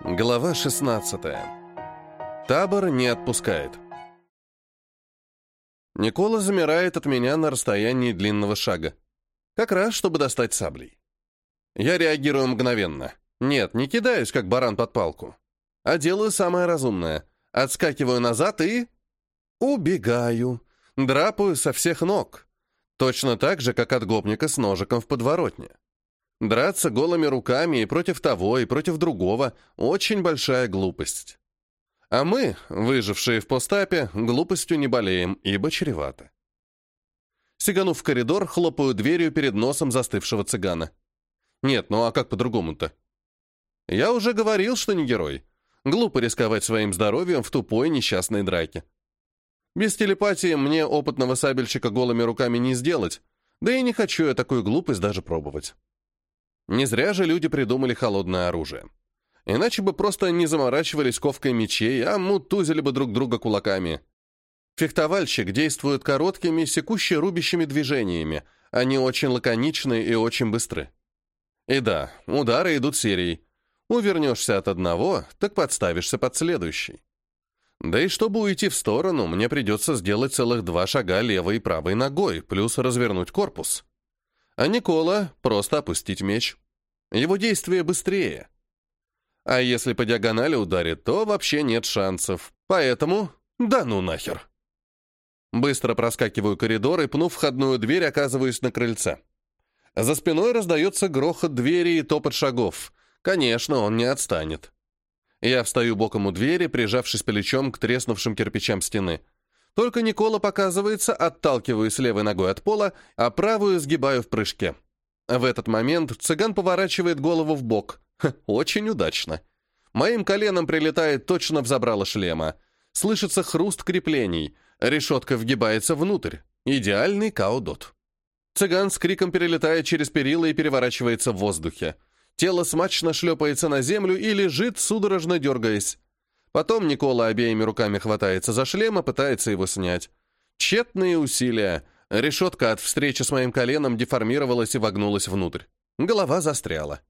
Глава 16. Табор не отпускает. Никола замирает от меня на расстоянии длинного шага. Как раз, чтобы достать саблей. Я реагирую мгновенно. Нет, не кидаюсь, как баран под палку. А делаю самое разумное. Отскакиваю назад и... Убегаю. Драпаю со всех ног. Точно так же, как от гопника с ножиком в подворотне. Драться голыми руками и против того, и против другого — очень большая глупость. А мы, выжившие в постапе, глупостью не болеем, ибо чревато. Сиганув в коридор, хлопаю дверью перед носом застывшего цыгана. Нет, ну а как по-другому-то? Я уже говорил, что не герой. Глупо рисковать своим здоровьем в тупой несчастной драке. Без телепатии мне опытного сабельщика голыми руками не сделать, да и не хочу я такую глупость даже пробовать. Не зря же люди придумали холодное оружие. Иначе бы просто не заморачивались ковкой мечей, а мутузили бы друг друга кулаками. Фехтовальщик действует короткими, секуще-рубящими движениями. Они очень лаконичны и очень быстры. И да, удары идут серией. Увернешься от одного, так подставишься под следующий. Да и чтобы уйти в сторону, мне придется сделать целых два шага левой и правой ногой, плюс развернуть корпус. А Никола — просто опустить меч. Его действие быстрее. А если по диагонали ударит, то вообще нет шансов. Поэтому да ну нахер. Быстро проскакиваю коридор и, пнув входную дверь, оказываюсь на крыльце. За спиной раздается грохот двери и топот шагов. Конечно, он не отстанет. Я встаю боком у двери, прижавшись плечом к треснувшим кирпичам стены. Только Никола показывается, отталкиваюсь левой ногой от пола, а правую сгибаю в прыжке. В этот момент цыган поворачивает голову в бок. Очень удачно. Моим коленом прилетает точно в забрало шлема. Слышится хруст креплений. Решетка вгибается внутрь. Идеальный каудот. Цыган с криком перелетает через перила и переворачивается в воздухе. Тело смачно шлепается на землю и лежит, судорожно дергаясь. Потом Никола обеими руками хватается за шлем и пытается его снять. Тщетные усилия. Решетка от встречи с моим коленом деформировалась и вогнулась внутрь. Голова застряла.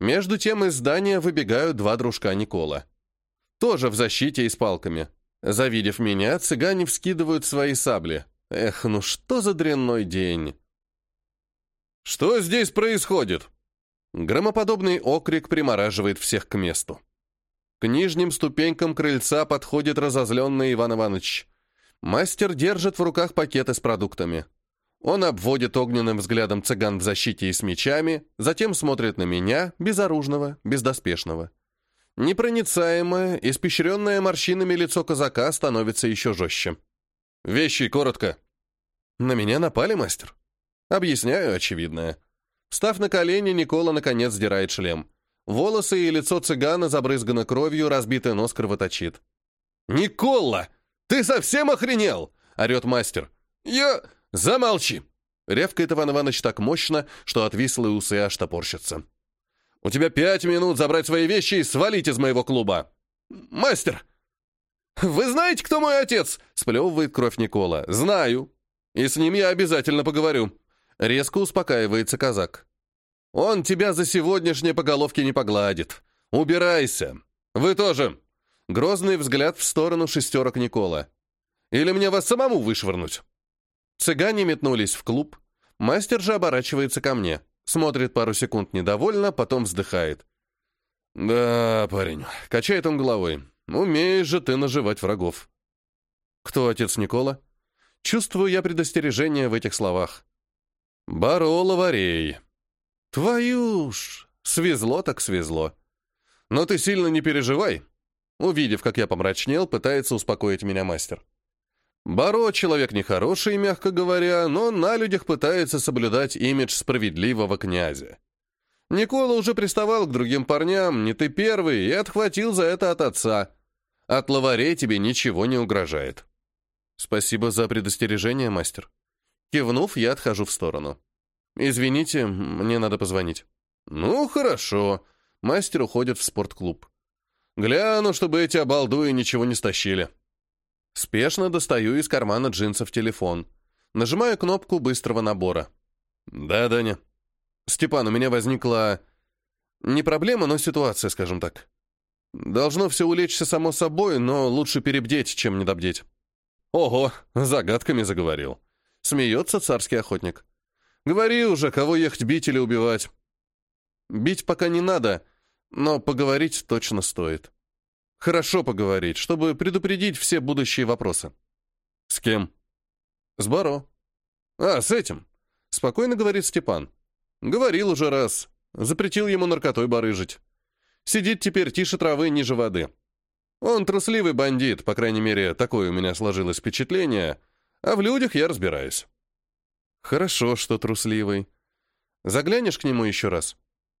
Между тем из здания выбегают два дружка Никола. Тоже в защите и с палками. Завидев меня, цыгане вскидывают свои сабли. Эх, ну что за дрянной день. «Что здесь происходит?» Громоподобный окрик примораживает всех к месту. К нижним ступенькам крыльца подходит разозленный Иван Иванович. Мастер держит в руках пакеты с продуктами. Он обводит огненным взглядом цыган в защите и с мечами, затем смотрит на меня, безоружного, бездоспешного. Непроницаемое, испещренное морщинами лицо казака становится еще жестче. «Вещи, коротко». «На меня напали, мастер?» «Объясняю очевидное». Встав на колени, Никола наконец сдирает шлем. Волосы и лицо цыгана забрызгано кровью, разбитый нос кровоточит. «Никола! Ты совсем охренел?» — орет мастер. «Я... Замолчи!» Ревкает Иван Иванович так мощно, что отвислые усы аж топорщатся. «У тебя пять минут забрать свои вещи и свалить из моего клуба!» «Мастер!» «Вы знаете, кто мой отец?» — сплевывает кровь Никола. «Знаю. И с ним я обязательно поговорю». Резко успокаивается казак. «Он тебя за сегодняшнее по головке не погладит. Убирайся. Вы тоже». Грозный взгляд в сторону шестерок Никола. «Или мне вас самому вышвырнуть?» Цыгане метнулись в клуб. Мастер же оборачивается ко мне. Смотрит пару секунд недовольно, потом вздыхает. «Да, парень», — качает он головой. «Умеешь же ты наживать врагов». «Кто отец Никола?» Чувствую я предостережение в этих словах. Баро Лаварей. Твою ж! Свезло так свезло. Но ты сильно не переживай. Увидев, как я помрачнел, пытается успокоить меня мастер. Баро человек нехороший, мягко говоря, но на людях пытается соблюдать имидж справедливого князя. Никола уже приставал к другим парням, не ты первый, и отхватил за это от отца. От лаварей тебе ничего не угрожает. Спасибо за предостережение, мастер. Кивнув, я отхожу в сторону. «Извините, мне надо позвонить». «Ну, хорошо». Мастер уходит в спортклуб. «Гляну, чтобы эти обалдуи ничего не стащили». Спешно достаю из кармана джинсов телефон. Нажимаю кнопку быстрого набора. «Да, Даня». «Степан, у меня возникла... Не проблема, но ситуация, скажем так». Должно все улечься само собой, но лучше перебдеть, чем недобдеть. Ого, загадками заговорил. Смеется царский охотник. Говори уже, кого ехать бить или убивать. Бить пока не надо, но поговорить точно стоит. Хорошо поговорить, чтобы предупредить все будущие вопросы. С кем? С Баро. А, с этим. Спокойно говорит Степан. Говорил уже раз. Запретил ему наркотой барыжить. Сидит теперь тише травы, ниже воды. Он трусливый бандит, по крайней мере, такое у меня сложилось впечатление, а в людях я разбираюсь. Хорошо, что трусливый. Заглянешь к нему еще раз?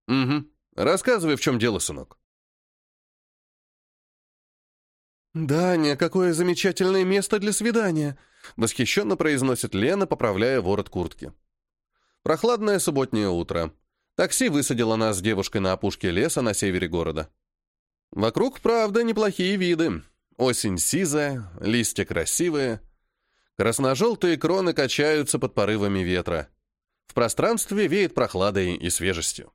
Угу. Рассказывай, в чем дело, сынок. «Даня, какое замечательное место для свидания!» — восхищенно произносит Лена, поправляя ворот куртки. Прохладное субботнее утро. Такси высадило нас с девушкой на опушке леса на севере города. Вокруг, правда, неплохие виды. Осень сизая, листья красивые. Красно-желтые кроны качаются под порывами ветра. В пространстве веет прохладой и свежестью.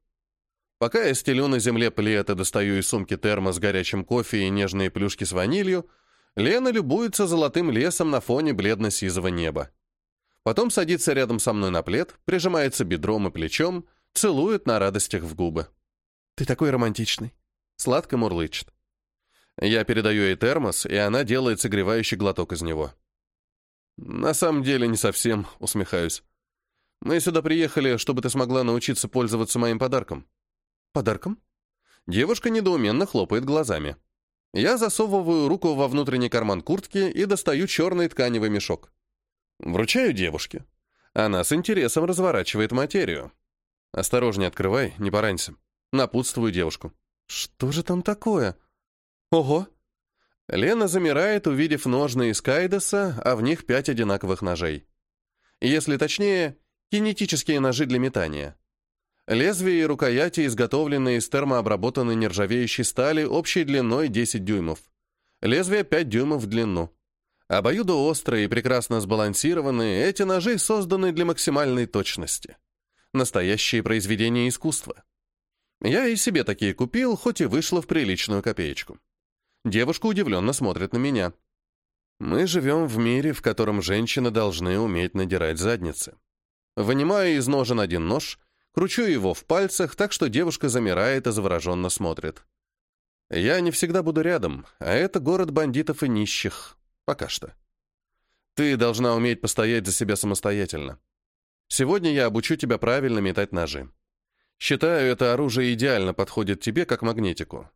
Пока я стелю на земле плед и достаю из сумки термос с горячим кофе и нежные плюшки с ванилью, Лена любуется золотым лесом на фоне бледно-сизого неба. Потом садится рядом со мной на плед, прижимается бедром и плечом, целует на радостях в губы. «Ты такой романтичный!» Сладко мурлычет. Я передаю ей термос, и она делает согревающий глоток из него. «На самом деле не совсем», — усмехаюсь. «Мы сюда приехали, чтобы ты смогла научиться пользоваться моим подарком». «Подарком?» Девушка недоуменно хлопает глазами. Я засовываю руку во внутренний карман куртки и достаю черный тканевый мешок. Вручаю девушке. Она с интересом разворачивает материю. «Осторожнее открывай, не поранься». Напутствую девушку. «Что же там такое?» «Ого!» Лена замирает, увидев ножны из Кайдеса, а в них пять одинаковых ножей. Если точнее, кинетические ножи для метания. Лезвия и рукояти изготовлены из термообработанной нержавеющей стали общей длиной 10 дюймов. Лезвие 5 дюймов в длину. Обоюдоострые и прекрасно сбалансированные, эти ножи созданы для максимальной точности. Настоящие произведения искусства. Я и себе такие купил, хоть и вышло в приличную копеечку. Девушка удивленно смотрит на меня. Мы живем в мире, в котором женщины должны уметь надирать задницы. Вынимаю из ножен один нож Кручу его в пальцах, так что девушка замирает и завороженно смотрит. Я не всегда буду рядом, а это город бандитов и нищих. Пока что. Ты должна уметь постоять за себя самостоятельно. Сегодня я обучу тебя правильно метать ножи. Считаю, это оружие идеально подходит тебе, как магнетику.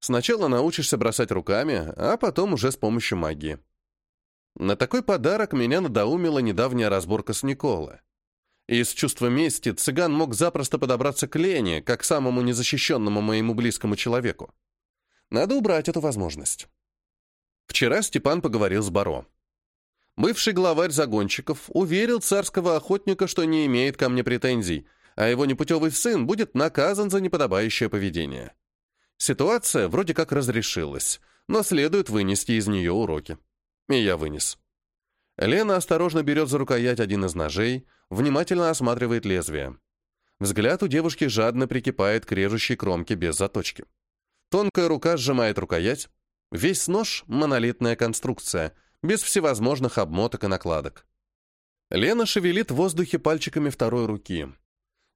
Сначала научишься бросать руками, а потом уже с помощью магии. На такой подарок меня надоумила недавняя разборка с Никола. Из чувства мести цыган мог запросто подобраться к Лене, как самому незащищенному моему близкому человеку. Надо убрать эту возможность. Вчера Степан поговорил с Баро. Бывший главарь загонщиков уверил царского охотника, что не имеет ко мне претензий, а его непутевый сын будет наказан за неподобающее поведение. Ситуация вроде как разрешилась, но следует вынести из нее уроки. И я вынес. Лена осторожно берет за рукоять один из ножей, внимательно осматривает лезвие. Взгляд у девушки жадно прикипает к режущей кромке без заточки. Тонкая рука сжимает рукоять. Весь нож — монолитная конструкция, без всевозможных обмоток и накладок. Лена шевелит в воздухе пальчиками второй руки.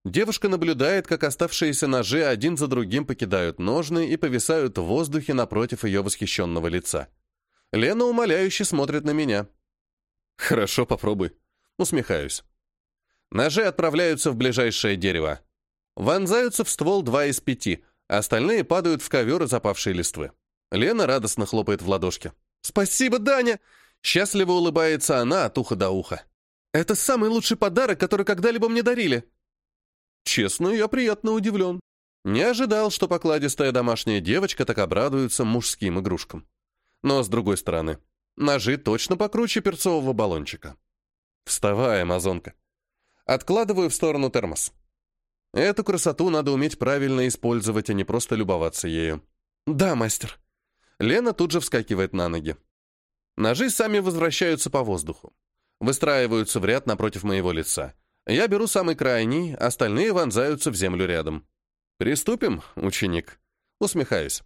Девушка наблюдает, как оставшиеся ножи один за другим покидают ножны и повисают в воздухе напротив ее восхищенного лица. Лена умоляюще смотрит на меня — Хорошо, попробуй. Усмехаюсь. Ножи отправляются в ближайшее дерево. Вонзаются в ствол два из пяти, а остальные падают в ковер из листвы. Лена радостно хлопает в ладошки. «Спасибо, Даня!» Счастливо улыбается она от уха до уха. «Это самый лучший подарок, который когда-либо мне дарили!» Честно, я приятно удивлен. Не ожидал, что покладистая домашняя девочка так обрадуется мужским игрушкам. Но, с другой стороны, Ножи точно покруче перцового баллончика. Вставай, амазонка. Откладываю в сторону термос. Эту красоту надо уметь правильно использовать, а не просто любоваться ею. Да, мастер. Лена тут же вскакивает на ноги. Ножи сами возвращаются по воздуху. Выстраиваются в ряд напротив моего лица. Я беру самый крайний, остальные вонзаются в землю рядом. «Приступим, ученик?» Усмехаюсь.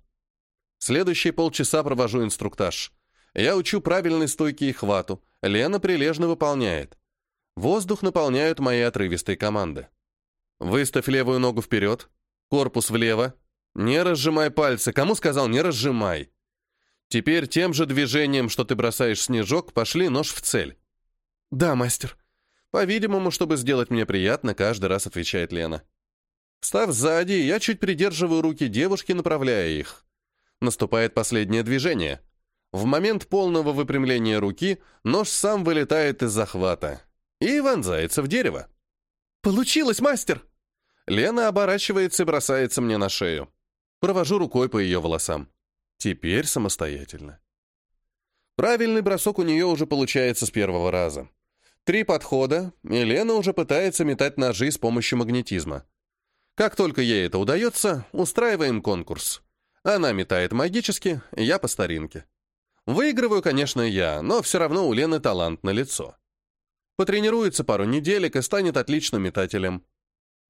Следующие полчаса провожу инструктаж. Я учу правильной стойки и хвату. Лена прилежно выполняет. Воздух наполняют мои отрывистые команды. Выставь левую ногу вперед, корпус влево. Не разжимай пальцы. Кому сказал, не разжимай. Теперь тем же движением, что ты бросаешь снежок, пошли нож в цель. Да, мастер. По-видимому, чтобы сделать мне приятно, каждый раз отвечает Лена. Встав сзади, я чуть придерживаю руки девушки, направляя их. Наступает последнее движение. В момент полного выпрямления руки нож сам вылетает из захвата и вонзается в дерево. «Получилось, мастер!» Лена оборачивается и бросается мне на шею. Провожу рукой по ее волосам. Теперь самостоятельно. Правильный бросок у нее уже получается с первого раза. Три подхода, и Лена уже пытается метать ножи с помощью магнетизма. Как только ей это удается, устраиваем конкурс. Она метает магически, я по старинке. Выигрываю, конечно, я, но все равно у Лены талант на лицо. Потренируется пару неделек и станет отличным метателем.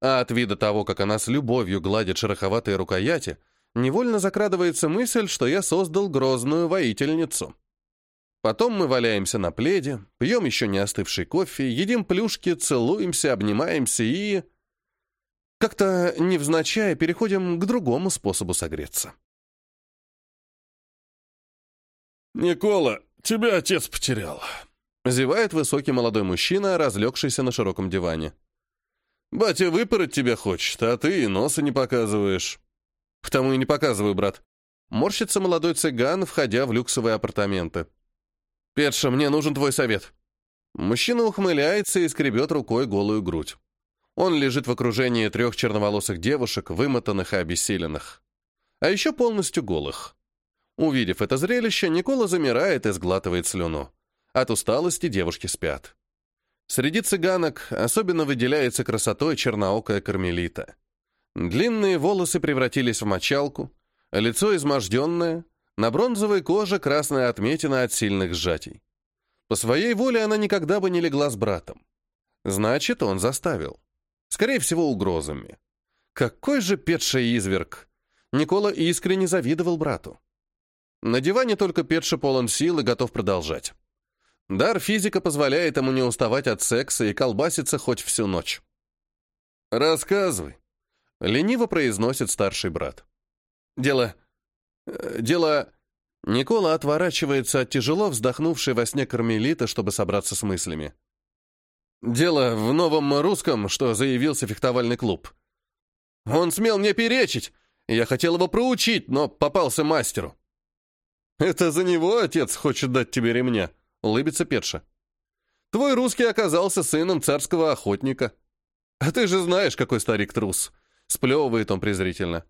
А от вида того, как она с любовью гладит шероховатые рукояти, невольно закрадывается мысль, что я создал грозную воительницу. Потом мы валяемся на пледе, пьем еще не остывший кофе, едим плюшки, целуемся, обнимаемся и... Как-то невзначай переходим к другому способу согреться. «Никола, тебя отец потерял», — зевает высокий молодой мужчина, разлегшийся на широком диване. «Батя выпороть тебя хочет, а ты и носа не показываешь». «Потому и не показываю, брат». Морщится молодой цыган, входя в люксовые апартаменты. «Перша, мне нужен твой совет». Мужчина ухмыляется и скребет рукой голую грудь. Он лежит в окружении трех черноволосых девушек, вымотанных и обессиленных. А еще полностью голых. Увидев это зрелище, Никола замирает и сглатывает слюну. От усталости девушки спят. Среди цыганок особенно выделяется красотой черноокая кармелита. Длинные волосы превратились в мочалку, лицо изможденное, на бронзовой коже красная отметина от сильных сжатий. По своей воле она никогда бы не легла с братом. Значит, он заставил. Скорее всего, угрозами. Какой же петший изверг! Никола искренне завидовал брату. На диване только Петша полон сил и готов продолжать. Дар физика позволяет ему не уставать от секса и колбаситься хоть всю ночь. «Рассказывай», — лениво произносит старший брат. «Дело... Э, дело...» Никола отворачивается от тяжело вздохнувшей во сне кармелита, чтобы собраться с мыслями. «Дело в новом русском, что заявился фехтовальный клуб. Он смел мне перечить, я хотел его проучить, но попался мастеру. «Это за него отец хочет дать тебе ремня», — улыбится Петша. «Твой русский оказался сыном царского охотника. А ты же знаешь, какой старик трус», — сплевывает он презрительно.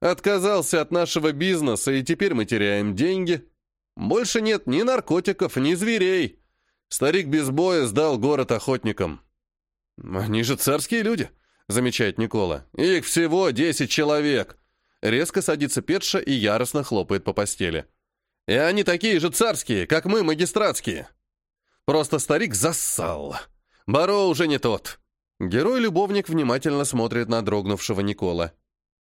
«Отказался от нашего бизнеса, и теперь мы теряем деньги. Больше нет ни наркотиков, ни зверей. Старик без боя сдал город охотникам». «Они же царские люди», — замечает Никола. «Их всего десять человек». Резко садится Петша и яростно хлопает по постели. И они такие же царские, как мы, магистратские. Просто старик зассал. Баро уже не тот. Герой-любовник внимательно смотрит на дрогнувшего Никола.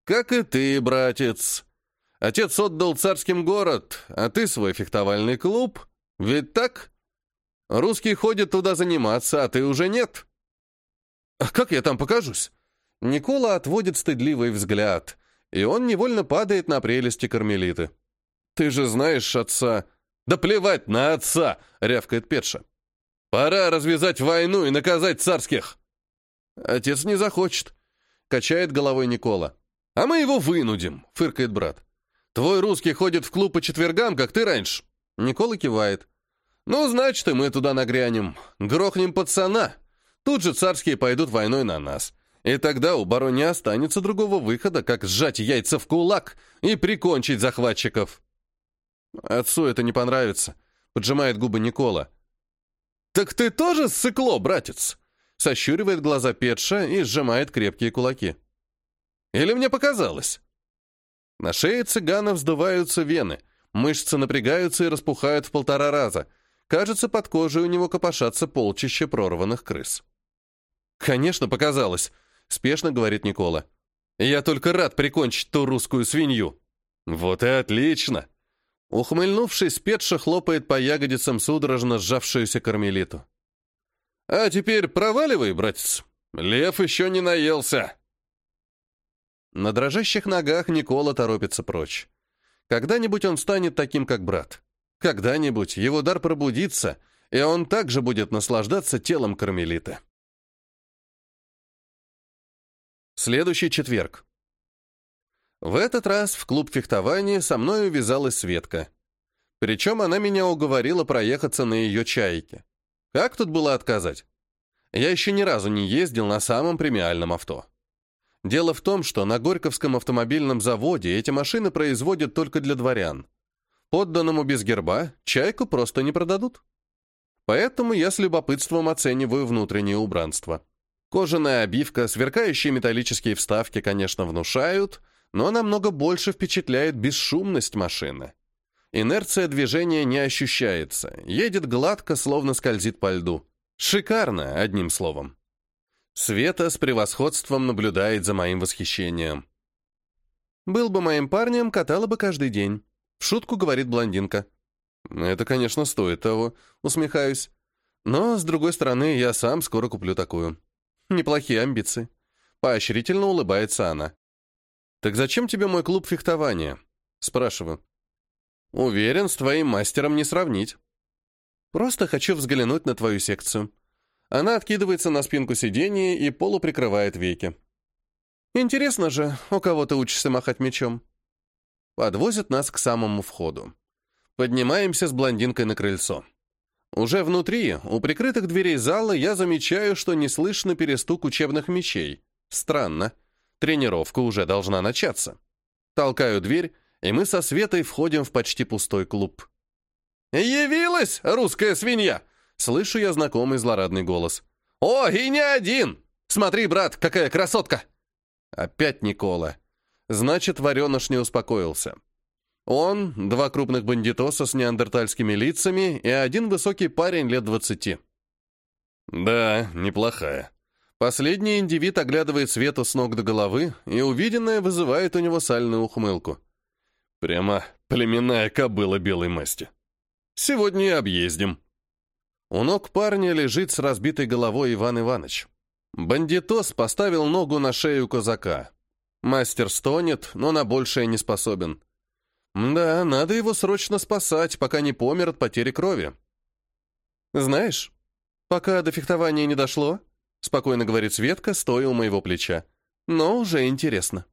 «Как и ты, братец. Отец отдал царским город, а ты свой фехтовальный клуб. Ведь так? Русский ходит туда заниматься, а ты уже нет». «А как я там покажусь?» Никола отводит стыдливый взгляд, и он невольно падает на прелести кармелиты. «Ты же знаешь отца...» «Да плевать на отца!» — рявкает Петша. «Пора развязать войну и наказать царских!» «Отец не захочет», — качает головой Никола. «А мы его вынудим», — фыркает брат. «Твой русский ходит в клуб по четвергам, как ты раньше». Никола кивает. «Ну, значит, и мы туда нагрянем. Грохнем пацана. Тут же царские пойдут войной на нас. И тогда у барона не останется другого выхода, как сжать яйца в кулак и прикончить захватчиков». Отцу это не понравится, поджимает губы Никола. Так ты тоже ссыкло, братец? Сощуривает глаза Петша и сжимает крепкие кулаки. Или мне показалось? На шее цыгана вздуваются вены, мышцы напрягаются и распухают в полтора раза. Кажется, под кожей у него копошатся полчища прорванных крыс. «Конечно, показалось», — спешно говорит Никола. «Я только рад прикончить ту русскую свинью». Вот и отлично. Ухмыльнувшись, Петша хлопает по ягодицам судорожно сжавшуюся кармелиту. А теперь проваливай, братец. Лев еще не наелся. На дрожащих ногах Никола торопится прочь. Когда-нибудь он станет таким, как брат. Когда-нибудь его дар пробудится, и он также будет наслаждаться телом кармелита. Следующий четверг. В этот раз в клуб фехтования со мной увязалась Светка. Причем она меня уговорила проехаться на ее чайке. Как тут было отказать? Я еще ни разу не ездил на самом премиальном авто. Дело в том, что на Горьковском автомобильном заводе эти машины производят только для дворян. Подданному без герба чайку просто не продадут. Поэтому я с любопытством оцениваю внутреннее убранство. Кожаная обивка, сверкающие металлические вставки, конечно, внушают, но намного больше впечатляет бесшумность машины. Инерция движения не ощущается, едет гладко, словно скользит по льду. Шикарно, одним словом. Света с превосходством наблюдает за моим восхищением. «Был бы моим парнем, катала бы каждый день», — в шутку говорит блондинка. «Это, конечно, стоит того», — усмехаюсь. «Но, с другой стороны, я сам скоро куплю такую». Неплохие амбиции. Поощрительно улыбается она. «Так зачем тебе мой клуб фехтования?» Спрашиваю. «Уверен, с твоим мастером не сравнить». «Просто хочу взглянуть на твою секцию». Она откидывается на спинку сиденья и полуприкрывает веки. «Интересно же, у кого ты учишься махать мечом?» Подвозят нас к самому входу. Поднимаемся с блондинкой на крыльцо. Уже внутри, у прикрытых дверей зала, я замечаю, что не слышно перестук учебных мечей. Странно. Тренировка уже должна начаться. Толкаю дверь, и мы со Светой входим в почти пустой клуб. «Явилась, русская свинья!» Слышу я знакомый злорадный голос. «О, и не один! Смотри, брат, какая красотка!» Опять Никола. Значит, вареныш не успокоился. Он, два крупных бандитоса с неандертальскими лицами и один высокий парень лет двадцати. Да, неплохая. Последний индивид оглядывает Свету с ног до головы, и увиденное вызывает у него сальную ухмылку. Прямо племенная кобыла белой масти. Сегодня и объездим. У ног парня лежит с разбитой головой Иван Иванович. Бандитос поставил ногу на шею казака. Мастер стонет, но на большее не способен. Да, надо его срочно спасать, пока не помер от потери крови. Знаешь, пока до фехтования не дошло, спокойно говорит Светка, стоя у моего плеча. Но уже интересно.